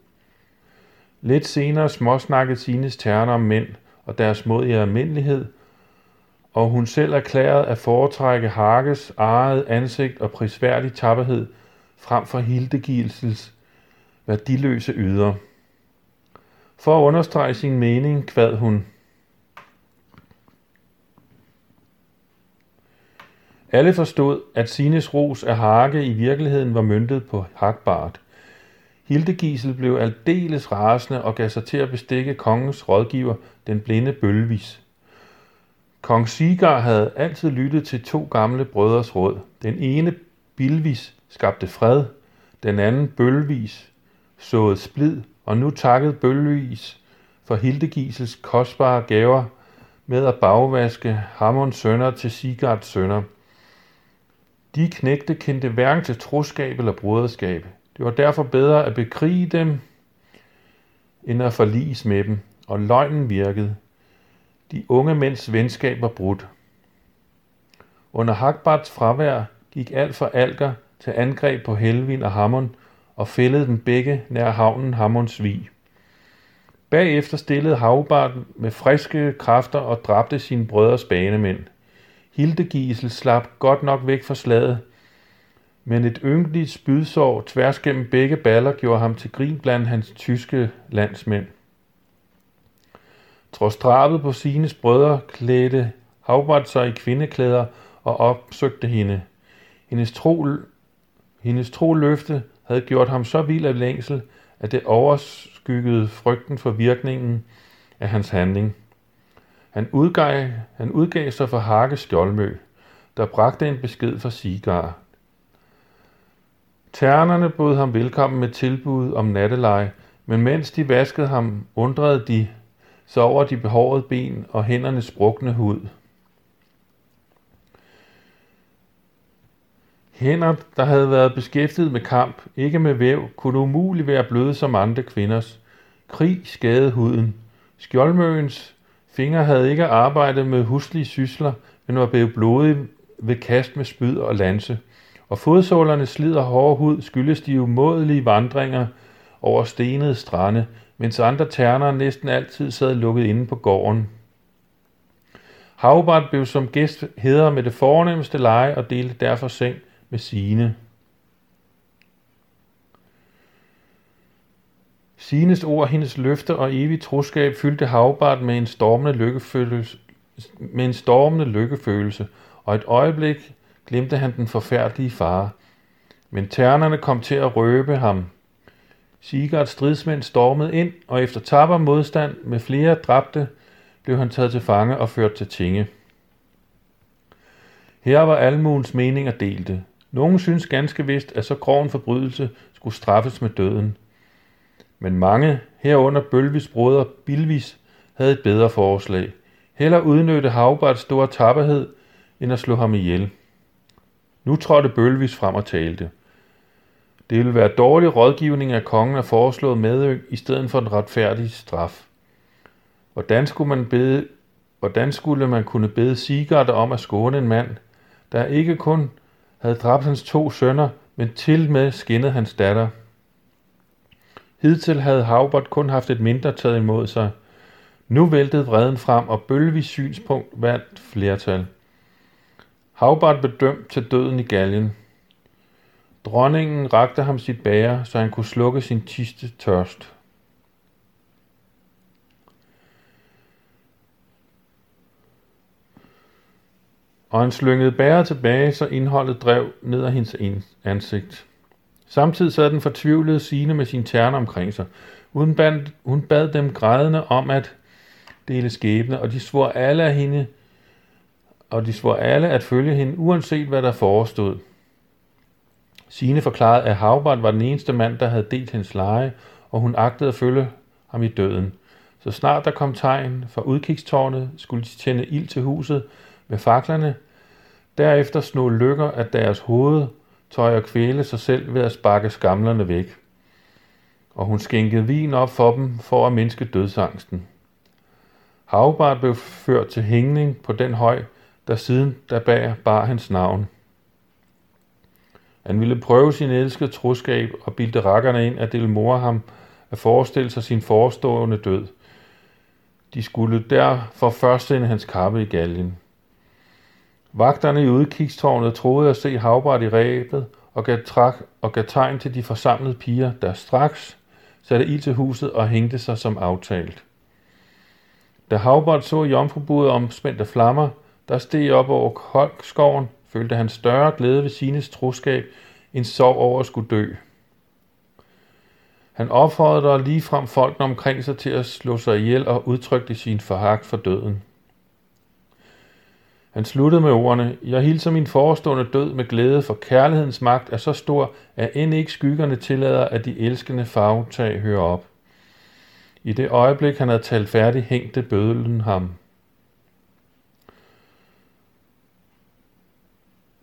Speaker 2: Lidt senere småsnakkede Sines terner om mænd og deres mod i almindelighed – og hun selv erklærede at foretrække Harkes eget ansigt og prisværdig tapperhed frem for Hildegilsels værdiløse yder. For at understrege sin mening kvad hun. Alle forstod, at Sines ros af Hage i virkeligheden var møntet på Hagbart. Hildegisel blev aldeles rasende og gav sig til at bestikke kongens rådgiver, den blinde Bølvis. Kong Sigar havde altid lyttet til to gamle brødres råd. Den ene, Bilvis, skabte fred, den anden, Bølvis, sået splid, og nu takkede bølgevis for Hildegisels kostbare gaver med at bagvaske Hammons sønner til Sigards sønner. De knægte kendte hverken til troskab eller broderskab. Det var derfor bedre at bekrige dem,
Speaker 1: end at forliges med dem, og løgnen virkede. De unge mænds venskab var brudt. Under Hakbards fravær gik alt for Alger til angreb på Helvin og Hammon og fældede dem begge nær havnen Hammonsvig. Bagefter stillede Havbarten med friske kræfter og dræbte sine brødres banemænd. Hildegisel slap godt nok væk fra slaget, men et ynkeligt spydsår tværs gennem begge baller gjorde ham til grin blandt hans tyske landsmænd. Trods drabet på sine brødre klædte Havbart sig i kvindeklæder og opsøgte hende. Hendes tro, hendes tro løfte havde gjort ham så vild af længsel, at det overskyggede frygten for virkningen af hans handling. Han udgav, han udgav sig for Hakke Skjoldmø, der bragte en besked fra Sigar. Ternerne bød ham velkommen med tilbud om natteleje, men mens de vaskede ham, undrede de så over de behårede ben og hændernes brukne hud. Hænder, der havde været beskæftiget med kamp, ikke med væv, kunne umuligt være bløde som andre kvinders. Krig skadede huden. Skjoldmøgens fingre havde ikke arbejdet med huslige sysler, men var blevet blodige ved kast med spyd og lanse. Og fodsålerne slider hårde hud skyldes de umådelige vandringer over stenede strande, mens andre terner næsten altid sad lukket inde på gården. Havbart blev som gæst hedder med det fornemmeste leje og delte derfor seng med sine. Sines ord, hendes løfte og evig troskab fyldte Havbart med en stormende lykkefølelse, med en stormende lykkefølelse, og et øjeblik glemte han den forfærdelige fare. Men ternerne kom til at røbe ham. Sigards stridsmænd stormede ind, og efter tapper modstand med flere dræbte, blev han taget til fange og ført til tinge. Her var almuens meninger delte. Nogen synes ganske vist, at så grov en forbrydelse skulle straffes med døden. Men mange, herunder Bølvis brødre Bilvis, havde et bedre forslag. Heller udnytte Havbarts store tapperhed, end at slå ham ihjel. Nu trådte Bølvis frem og talte. Det ville være dårlig rådgivning af kongen at foreslå medøg i stedet for en retfærdig straf. Hvordan skulle man, bede, hvordan skulle man kunne bede Sigurd om at skåne en mand, der ikke kun havde dræbt hans to sønner, men til med skinnet hans datter. Hidtil havde Havbert kun haft et mindre taget imod sig. Nu væltede vreden frem, og Bølvis synspunkt vandt flertal. Havbart blev dømt til døden i galgen. Dronningen rakte ham sit bære, så han kunne slukke sin tiste tørst. Og han slyngede bæret tilbage, så indholdet drev ned ad hendes ansigt. Samtidig sad den fortvivlede Sine med sin tærne omkring sig. Hun bad, hun bad dem grædende om at dele skæbne, og de svor alle af hende, og de svor alle at følge hende, uanset hvad der forestod. Sine forklarede, at Havbart var den eneste mand, der havde delt hendes leje, og hun agtede at følge ham i døden. Så snart der kom tegn fra udkigstårnet, skulle de tænde ild til huset med faklerne, Derefter snod lykker af deres hoved, tøj og kvæle sig selv ved at sparke skamlerne væk. Og hun skænkede vin op for dem for at mindske dødsangsten. Havbart blev ført til hængning på den høj, der siden der bag bar hans navn. Han ville prøve sin elskede troskab og bilde rakkerne ind, at det ville mor ham at forestille sig sin forestående død. De skulle derfor først sende hans kappe i galgen. Vagterne i udkigstårnet troede at se Havbart i ræbet og gav, trak, og gav tegn til de forsamlede piger, der straks satte ild til huset og hængte sig som aftalt. Da Havbart så jomfrubudet om spændte flammer, der steg op over kolkskoven, følte han større glæde ved sines troskab, end sov over at skulle dø. Han opfordrede lige frem folkene omkring sig til at slå sig ihjel og udtrykte sin forhagt for døden. Han sluttede med ordene, Jeg hilser min forestående død med glæde, for kærlighedens magt er så stor, at end ikke skyggerne tillader, at de elskende farvetag hører op. I det øjeblik, han havde talt færdig, hængte bødelen ham.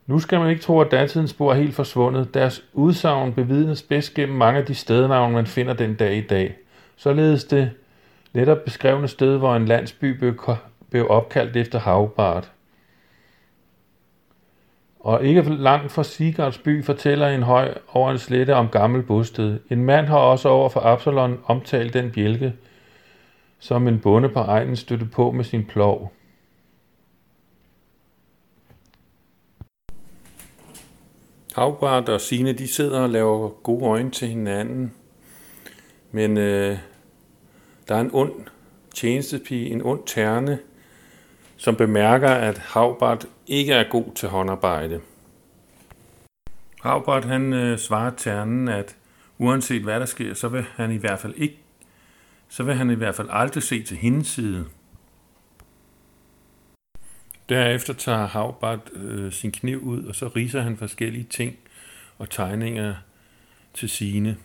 Speaker 1: Nu skal man ikke tro, at datidens spor er helt forsvundet. Deres udsagn bevidnes bedst gennem mange af de stednavne, man finder den dag i dag. således det netop beskrevne sted, hvor en landsby blev, blev opkaldt efter Havbart. Og ikke langt fra Sigards by fortæller en høj over en slette om gammel bosted. En mand har også over for Absalon omtalt den bjælke, som en bonde på egnen støtte på med sin plov. Havbart og Sine, de sidder og laver gode øjne til hinanden. Men øh, der er en ond tjenestepige, en ond terne, som bemærker, at Havbart ikke er god til håndarbejde. Havbart han øh, svarer ternen, at uanset hvad der sker, så vil han i hvert fald ikke, så vil han i hvert fald aldrig se til hendes side. Derefter tager Havbart øh, sin kniv ud, og så riser han forskellige ting og tegninger til sine.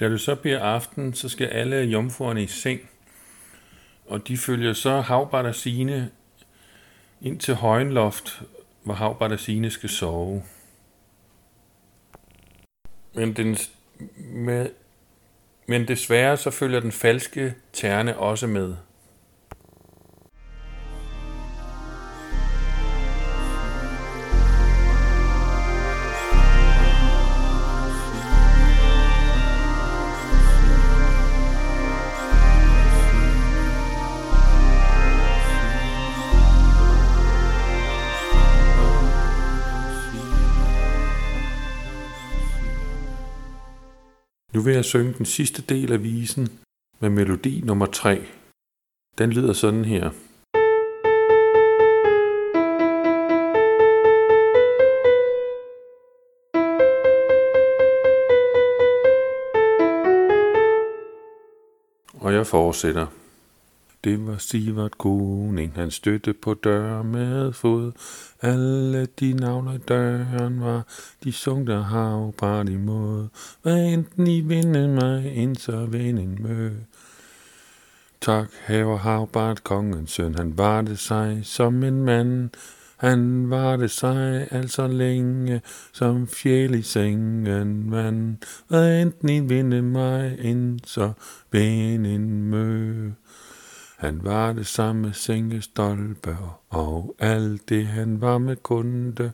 Speaker 1: Da det så bliver aften, så skal alle jomfruerne i seng, og de følger så Havbart og sine ind til Højenloft, hvor Havbart og sine skal sove. Men, den, med, men desværre så følger den falske terne også med. Nu vil jeg synge den sidste del af visen med melodi nummer 3. Den lyder sådan her. Og jeg fortsætter. Det var Sivert Koning, han støtte på dør med fod. Alle de navne døren var, de sung der hav bare imod. Hvad enten I vinde mig, ind så en mø. Tak, haver havbart kongens søn, han var det sig som en mand. Han var det sig altså længe, som fjæl i sengen vand. Hvad enten I vinde mig, ind så en mø. Han var det samme sengestolpe, og alt det han var med kunde,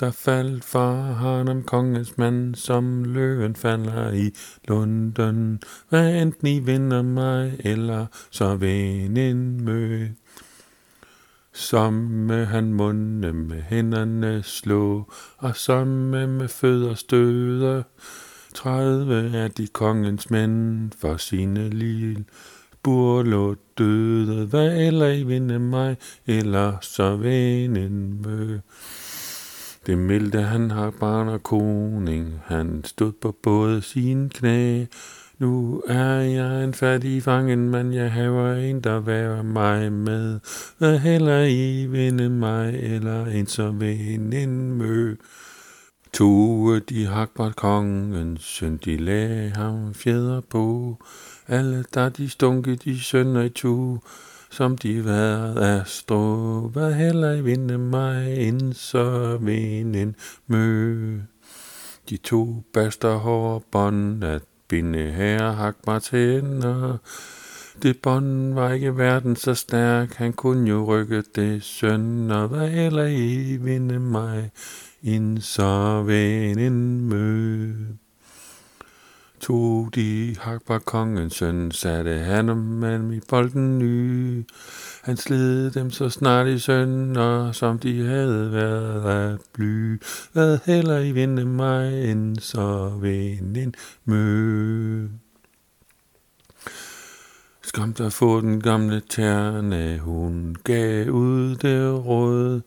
Speaker 1: der faldt fra han om kongens mand, som løven falder i lunden. Hvad enten I vinder mig, eller så en mø. Som han munde med hænderne slå, og som med fødder støde. Tredive er de kongens mænd for sine lille Burlo døde, hvad eller I vinde mig, eller så venden mø. Det milde han har barn og koning, han stod på både sin knæ. Nu er jeg en fattig fangen, men jeg haver en, der værer mig med. Hvad heller I vinde mig, eller en så venden mø. To de hakbart kongen, søn de lagde ham fjeder på. Alle der de stunke de sønder i tu, som de været af strå. Hvad heller i vinde mig, ind så vinden mø. De to baster hårde bånd, at binde her hak mig tænder. Det bånd var ikke verden så stærk, han kunne jo rykke det sønder. Hvad heller i vinde mig, ind så vinden mø. Tog de Hakbar kongens søn, satte han om mellem i bolden ny. Han sled dem så snart i sønder, som de havde været af bly. Hvad heller i vinde mig, end så vinden mø. Skam der få den gamle terne, hun gav ud det råd.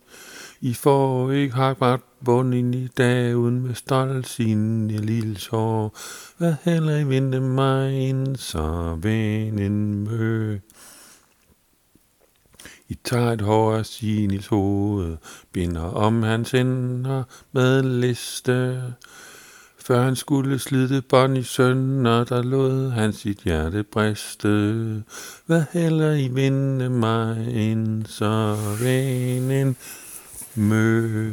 Speaker 1: I får ikke hakbart bunden i dag, uden med stolt sin lille sår. Hvad heller I vente mig ind, så en mø. I tager et hår af sin hoved, binder om hans hænder med liste. Før han skulle slide bånd i sønder, der lod han sit hjerte briste. Hvad heller I vinde mig ind, så en mø.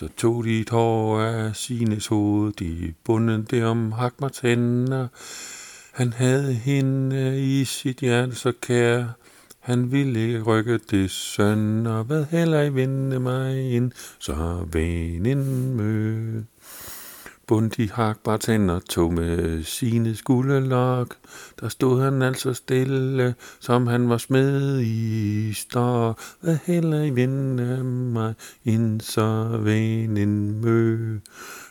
Speaker 1: Så tog de et hår af sines hoved, de bunden det om Hakmars hænder. Han havde hende i sit hjerte så kær, han ville ikke rykke det søn, og hvad heller i vinde mig ind, så venen mød. Bundi hak bare tænder tog med sine skulderlok. Der stod han altså stille, som han var smed i stor. Hvad heller i vinde mig ind, så venen mø.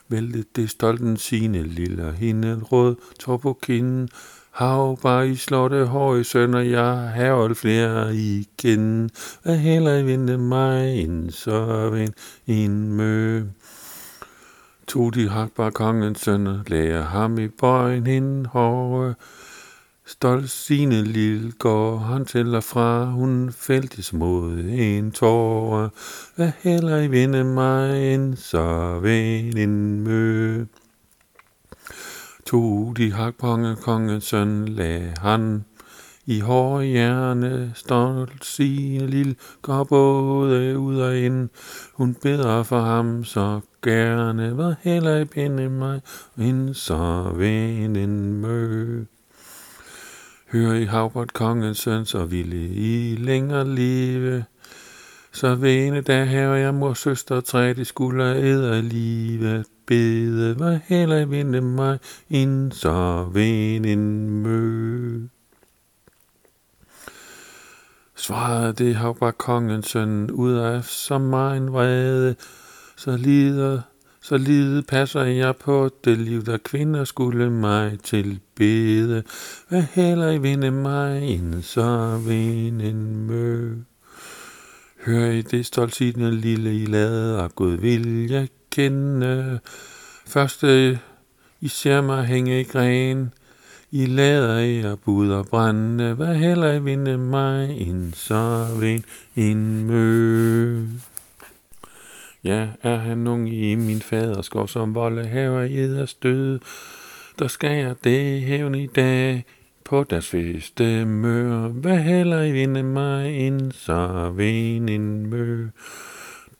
Speaker 1: Vælte det stolten sine lille hende rød, tår på kinden, Hav bare i slotte høje sønner, jeg har flere igen. Hvad heller i vinde mig ind, så ven en mø. To de hak bare kongens sønner, lærer ham i bøjen hende hårde. Stolt sine lille går han til og fra, hun fældtes mod en tåre. Hvad heller i vinde mig en så vind en mø. To de hak kongens søn lagde han i hårde hjerne, stolt sine lille, går både ud og ind. Hun beder for ham så gerne, hvad heller i pinde mig, ind så venden mø. Hør i havbort kongens søn, så ville I længere leve. Så vene da her jeg mor søster træ, de skulle æde livet bede, hvad heller i vinde mig, ind så venden mø. Svarede det Havbert kongens søn ud af så meget vrede, så lider, så lide passer jeg på det liv, der kvinder skulle mig til bede. Hvad heller i vinde mig ind, så vinden mø. Hør i det stoltsidende lille i lade, og Gud vil jeg kende. Første I ser mig hænge i gren, i lader i buder bud brænde, hvad heller i vinde mig ind, så vind en mø. Ja, er han ung i min faders skov, som volde haver i eders død, der skal jeg det hævn i dag, på deres feste mør, hvad heller i vinde mig ind, så vind en mø.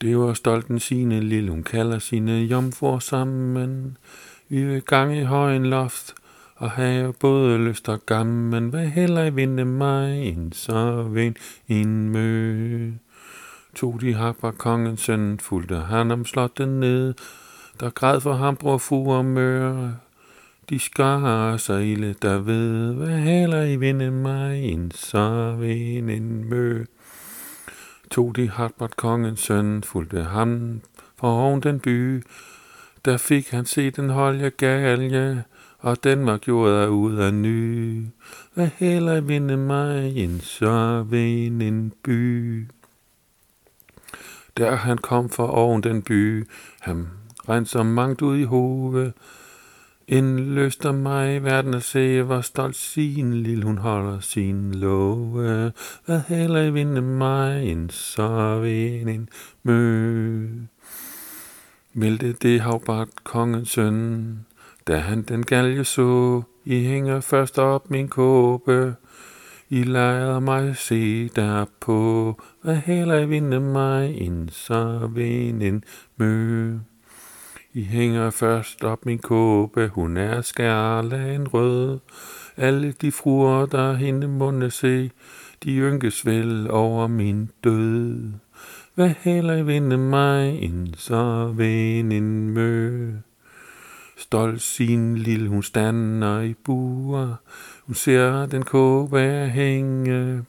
Speaker 1: Det var stolten sine lille, hun kalder sine jomfruer sammen. Vi vil gange i højen loft, og have både lyst og gammen, hvad heller vinde mig ind, så vind en mø. Tog de var kongens søn, fulgte han om slottet ned, der græd for ham bror fu og mør. De skar sig ilde, der ved, hvad heller i vinde mig ind, så vind en mø. Tog de Hartbart kongens søn, fulgte ham fra oven den by, der fik han se den holje galje, og den var gjort ud af ny. Hvad heller vinde mig en så en by. Der han kom fra oven den by, han renser mangt ud i hove. en løster mig verden at se, hvor stolt sin lille hun holder sin love. Hvad heller vinde mig, en så vind en mø. Meldte det havbart kongens søn, da han den galge så. I hænger først op min kåbe, I lader mig se derpå. Hvad heller i vinde mig, en så vind en mø. I hænger først op min kåbe, hun er skærlagen rød. Alle de fruer, der hende munde se, de ynkes vel over min død. Hvad heller i vinde mig, ind så en mø. Stolt sin lille, hun stander i buer, hun ser den kåbe hænge.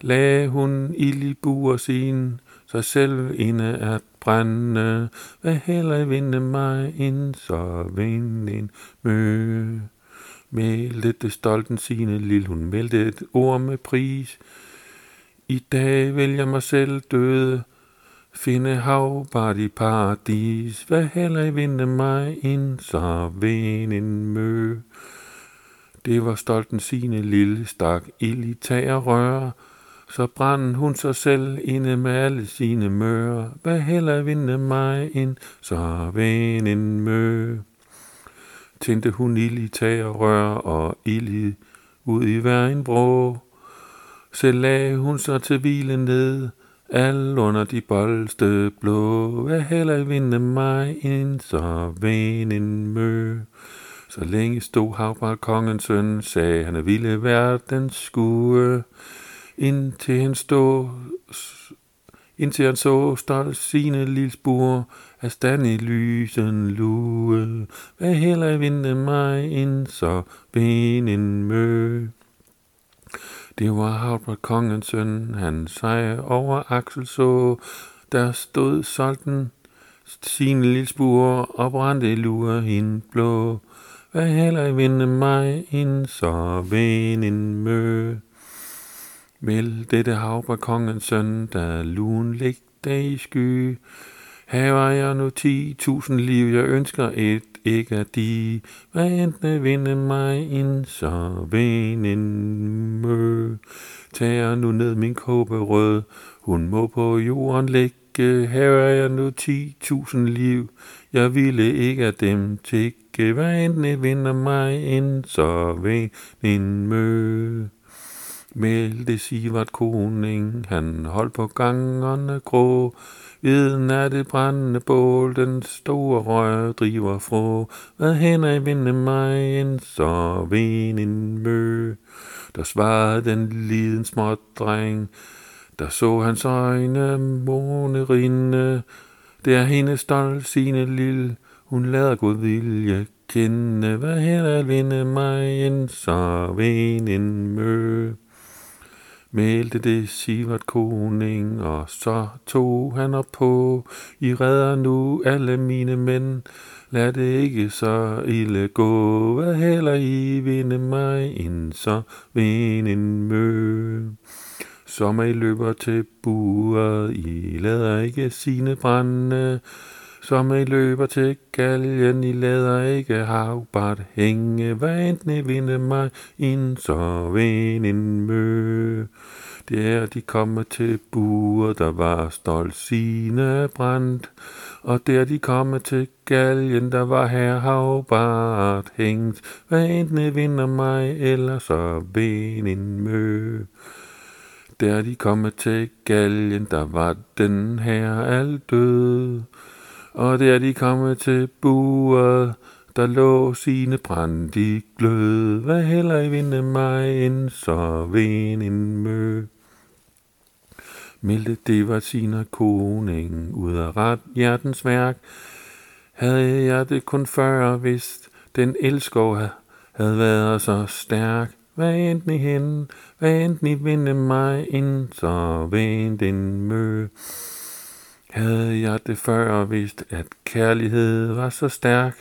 Speaker 1: Lad hun ild i buer sin, sig selv inde at brænde. Hvad heller vinde mig ind, så vind en mø. Meldte stolten sine lille, hun meldte et ord med pris. I dag vælger mig selv døde, finde hav bare i paradis. Hvad heller vinde mig ind, så vind en mø. Det var stolten sine lille, stak ild i tag og røre, så brænden hun sig selv inde med alle sine møre, Hvad heller vinde mig ind, så vind en mø. Tændte hun ild i tag og røre, og ild ud i hver en vrå. Så lagde hun sig til hvile ned, al under de boldste blå. er heller vinde mig ind, så vind en mø. Så længe stod havbar kongens søn, sagde han ville verden skue, indtil han stod, indtil han så stolt sine lilsbur, af stand i lysen lue. Hvad heller vinde mig ind, så ben en mø. Det var Havbart kongens søn, han sejr over Axel så, der stod solten lille spur, og brændte lure hende blå. Hvad heller vinde mig ind, så ven en mø. Vel dette havbær kongens søn, der lun ligte i sky. Haver jeg nu ti tusind liv, jeg ønsker et, ikke at de. Hvad enten vinde mig ind, så ven en mø. Tager nu ned min kåbe rød, hun må på jorden ligge. er jeg nu 10.000 liv, jeg ville ikke af dem tikke. Hvad enten vinder mig ind, så ven en mø. Meldte Sivert koning, han holdt på gangerne grå. Viden er det brændende bål, den store rør driver fra. Hvad hænder i vinde mig en så ven en mø. Der svarede den liden småt dreng, der så hans øjne måne rinde. Det er hendes stolt sine lille, hun lader god vilje kende. Hvad heller vinde mig en så ven en mø. Meldte det Sivert koning, og så tog han op på. I redder nu alle mine mænd, lad det ikke så ille gå. Hvad heller I vinde mig ind, så vinde en mø. Som I løber til buret, I lader ikke sine brænde. Som I løber til galgen, I lader ikke havbart hænge. Hvad enten I vinde mig ind, så vind en mø. Det er, de kommer til buer, der var stolt sine brændt. Og der de kommer til galgen, der var her havbart hængt. Hvad enten I vinder mig, eller så vind en mø. Der de kommer til galgen, der var den her alt død. Og der de kommet til buret, der lå sine brand i glød. Hvad heller i vinde mig end så ven en mø. Meldte det var sine koning, ud af ret hjertens værk. Havde jeg det kun før vidst, den elskov havde været så stærk. Hvad enten i hende, hvad enten i vinde mig ind, så ven en mø. Havde jeg det før vidst, at kærlighed var så stærk.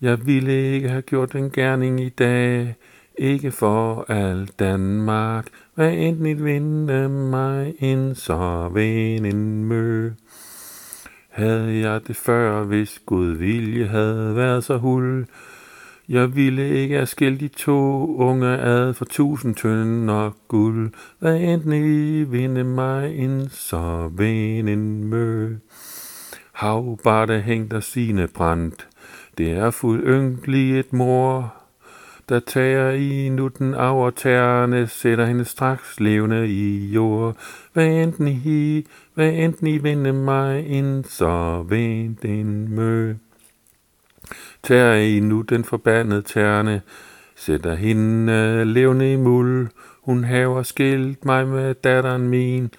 Speaker 1: Jeg ville ikke have gjort den gerning i dag, ikke for al Danmark. Hvad enten i vinde mig ind, så ven en mø. Havde jeg det før, hvis Gud vilje havde været så hul, jeg ville ikke have skilt de to unge ad for tusind tønder guld. Hvad enten I vinde mig ind, så vind en mø. Hav bare det hængt der sine brændt. Det er fuld ynkeligt mor. Der tager I nu den tæerne, sætter hende straks levende i jord. Hvad enten I, hvad enten I vinde mig ind, så vind en mø. Tær I nu den forbandede tærne, sætter hende levende i muld. Hun haver skilt mig med datteren min,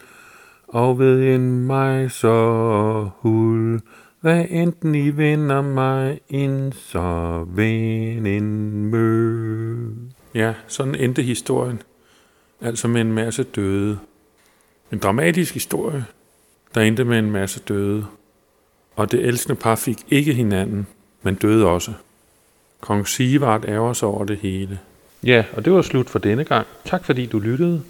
Speaker 1: og ved en mig så hul. Hvad enten I vinder mig ind, så vind en mø.
Speaker 2: Ja, sådan endte historien. Altså med en masse døde. En dramatisk historie, der endte med en masse døde. Og det elskende par fik ikke hinanden, men døde også. Kong Sivart ærger sig over det hele.
Speaker 1: Ja, og det var slut for denne gang. Tak fordi du lyttede.